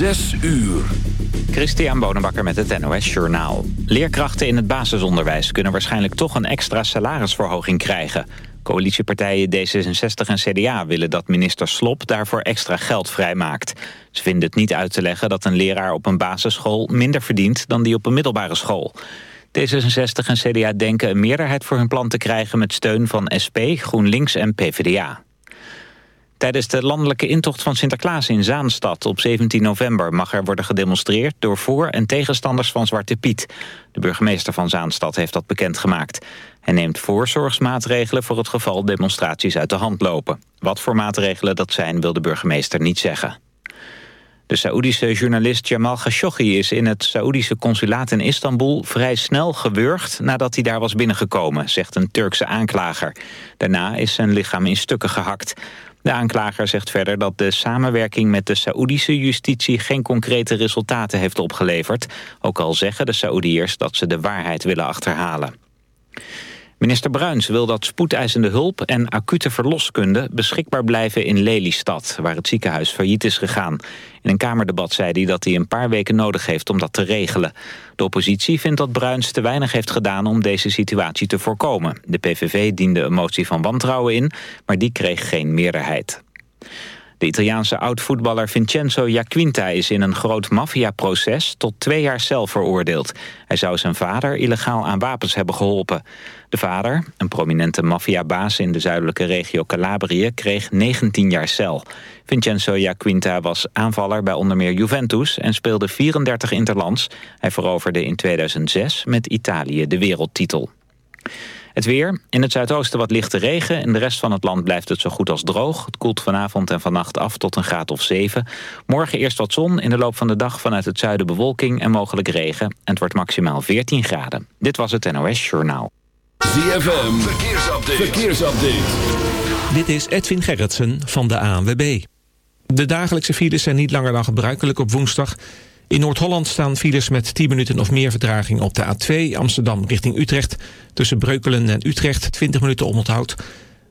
Zes uur. Christian Bonenbakker met het NOS Journaal. Leerkrachten in het basisonderwijs kunnen waarschijnlijk toch een extra salarisverhoging krijgen. Coalitiepartijen D66 en CDA willen dat minister Slop daarvoor extra geld vrijmaakt. Ze vinden het niet uit te leggen dat een leraar op een basisschool minder verdient dan die op een middelbare school. D66 en CDA denken een meerderheid voor hun plan te krijgen met steun van SP, GroenLinks en PvdA. Tijdens de landelijke intocht van Sinterklaas in Zaanstad op 17 november mag er worden gedemonstreerd door voor- en tegenstanders van Zwarte Piet. De burgemeester van Zaanstad heeft dat bekendgemaakt. Hij neemt voorzorgsmaatregelen voor het geval demonstraties uit de hand lopen. Wat voor maatregelen dat zijn wil de burgemeester niet zeggen. De Saoedische journalist Jamal Khashoggi is in het Saoedische consulaat in Istanbul vrij snel gewurgd nadat hij daar was binnengekomen, zegt een Turkse aanklager. Daarna is zijn lichaam in stukken gehakt. De aanklager zegt verder dat de samenwerking met de Saoedische justitie geen concrete resultaten heeft opgeleverd, ook al zeggen de Saoediërs dat ze de waarheid willen achterhalen. Minister Bruins wil dat spoedeisende hulp en acute verloskunde beschikbaar blijven in Lelystad, waar het ziekenhuis failliet is gegaan. In een Kamerdebat zei hij dat hij een paar weken nodig heeft om dat te regelen. De oppositie vindt dat Bruins te weinig heeft gedaan om deze situatie te voorkomen. De PVV diende een motie van wantrouwen in, maar die kreeg geen meerderheid. De Italiaanse oud-voetballer Vincenzo Jacquinta is in een groot maffiaproces tot twee jaar cel veroordeeld. Hij zou zijn vader illegaal aan wapens hebben geholpen. De vader, een prominente maffiabaas in de zuidelijke regio Calabrië, kreeg 19 jaar cel. Vincenzo Jacquinta was aanvaller bij onder meer Juventus en speelde 34 interlands. Hij veroverde in 2006 met Italië de wereldtitel. Het weer. In het zuidoosten wat lichte regen. In de rest van het land blijft het zo goed als droog. Het koelt vanavond en vannacht af tot een graad of 7. Morgen eerst wat zon. In de loop van de dag vanuit het zuiden bewolking en mogelijk regen. En het wordt maximaal 14 graden. Dit was het NOS Journaal. ZFM. Verkeersupdate. Verkeersupdate. Dit is Edwin Gerritsen van de ANWB. De dagelijkse files zijn niet langer dan gebruikelijk op woensdag... In Noord-Holland staan files met 10 minuten of meer vertraging op de A2 Amsterdam richting Utrecht. Tussen Breukelen en Utrecht 20 minuten omonthoud.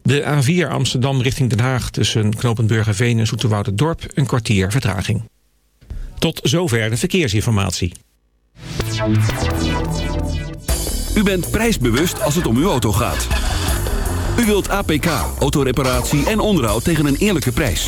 De A4 Amsterdam richting Den Haag tussen Knopenburgerveen en Dorp een kwartier vertraging. Tot zover de verkeersinformatie. U bent prijsbewust als het om uw auto gaat. U wilt APK, autoreparatie en onderhoud tegen een eerlijke prijs.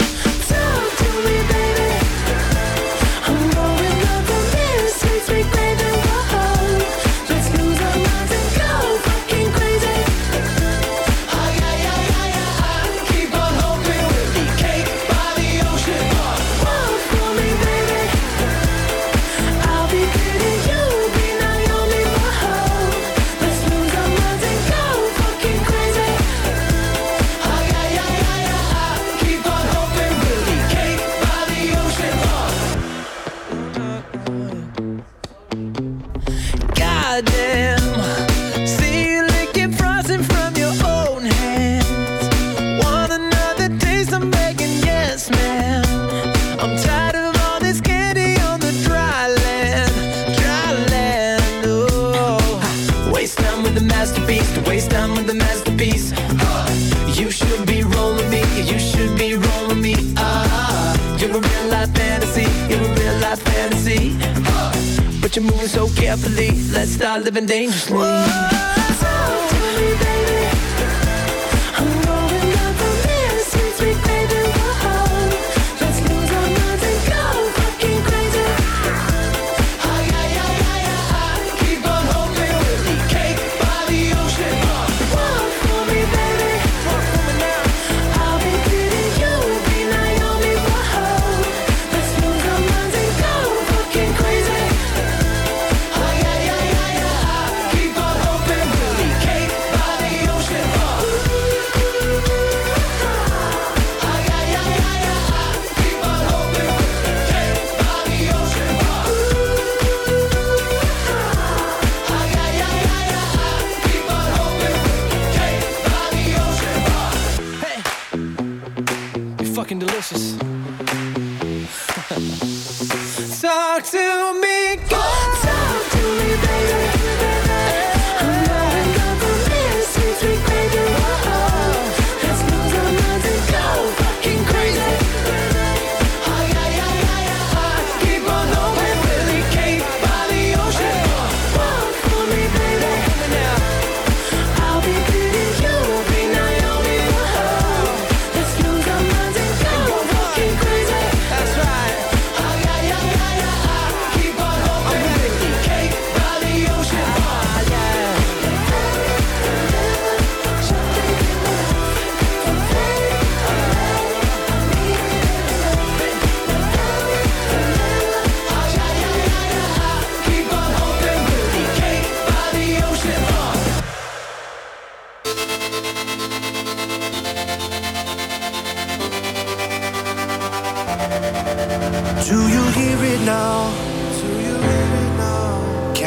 been dangerous.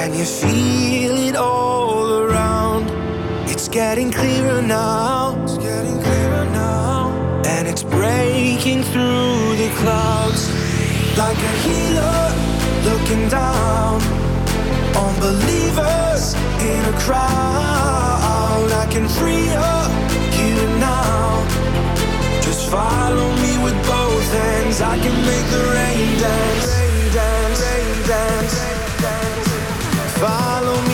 Can you feel it all around? It's getting clearer now. It's getting clearer now. And it's breaking through the clouds. Like a healer looking down on believers in a crowd. I can free up here now. Just follow me with both hands. I can make the rain dance. Rain dance, rain dance, rain dance. Follow me.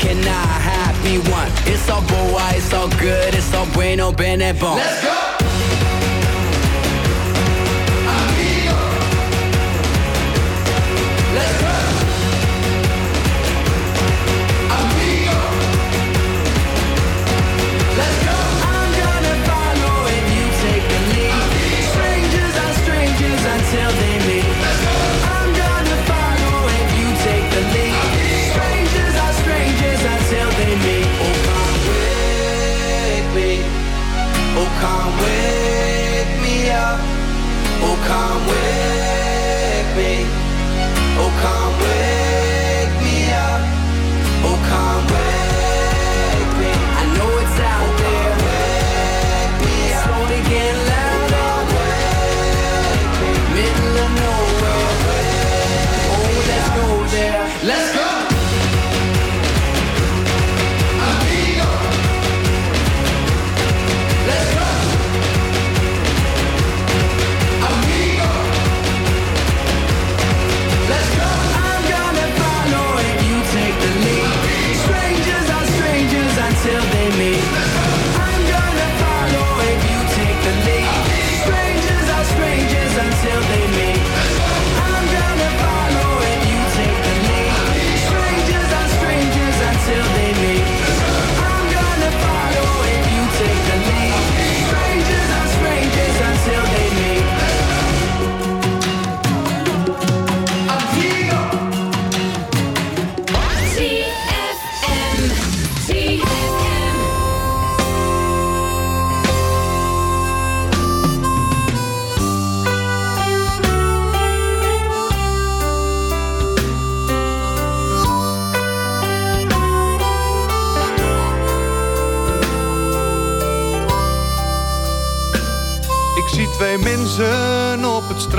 cannot happy one. It's all boy, it's all good, it's all bueno, bene bon. Let's go!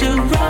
to run.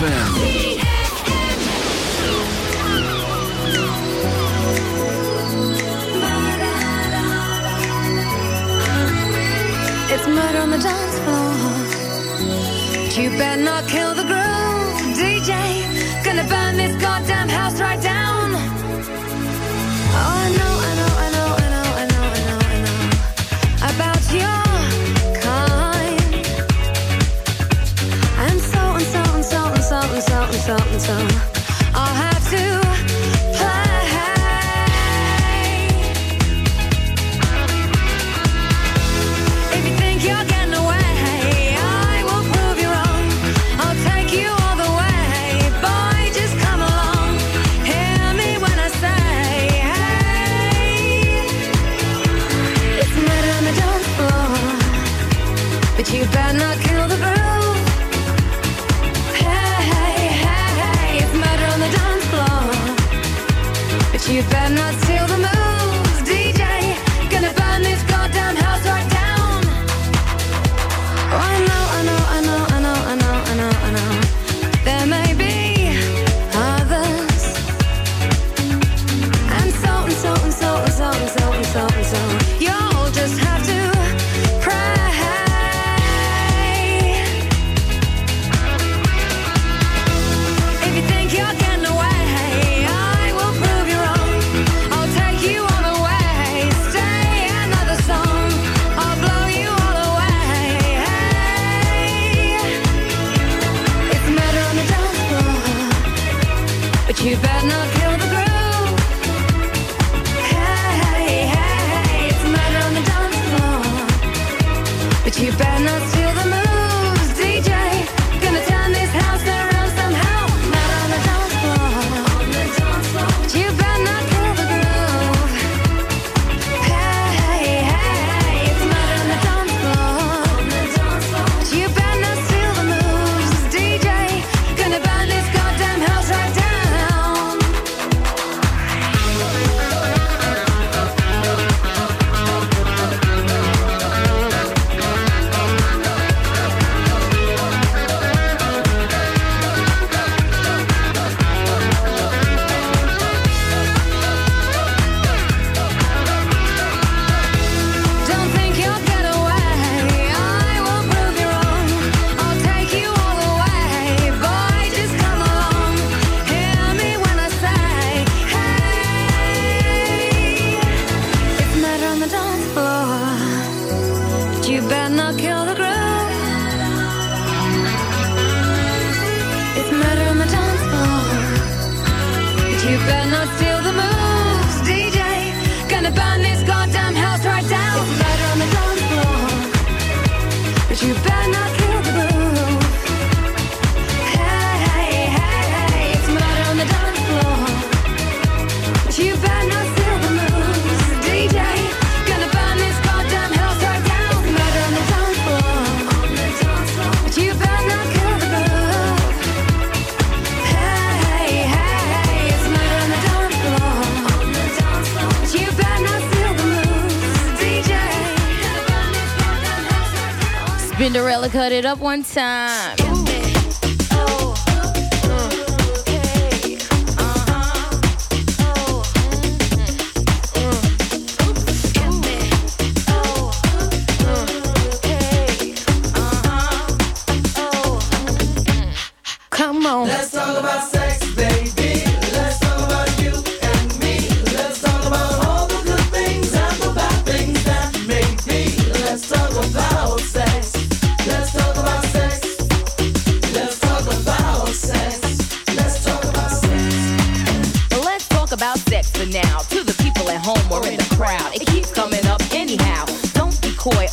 ZFM. It's murder on the dance floor. You better not kill the girl. Cut it up one time.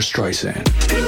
Streisand.